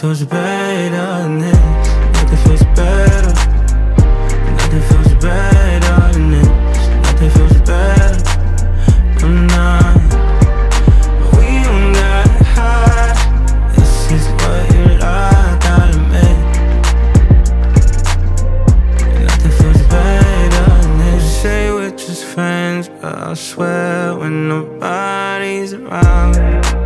feels better than this. Nothing feels better Nothing feels better than this. Nothing feels better I'm We don't got high This is what you like, I admit Nothing feels better than this. You Say we're just friends But I swear when nobody's around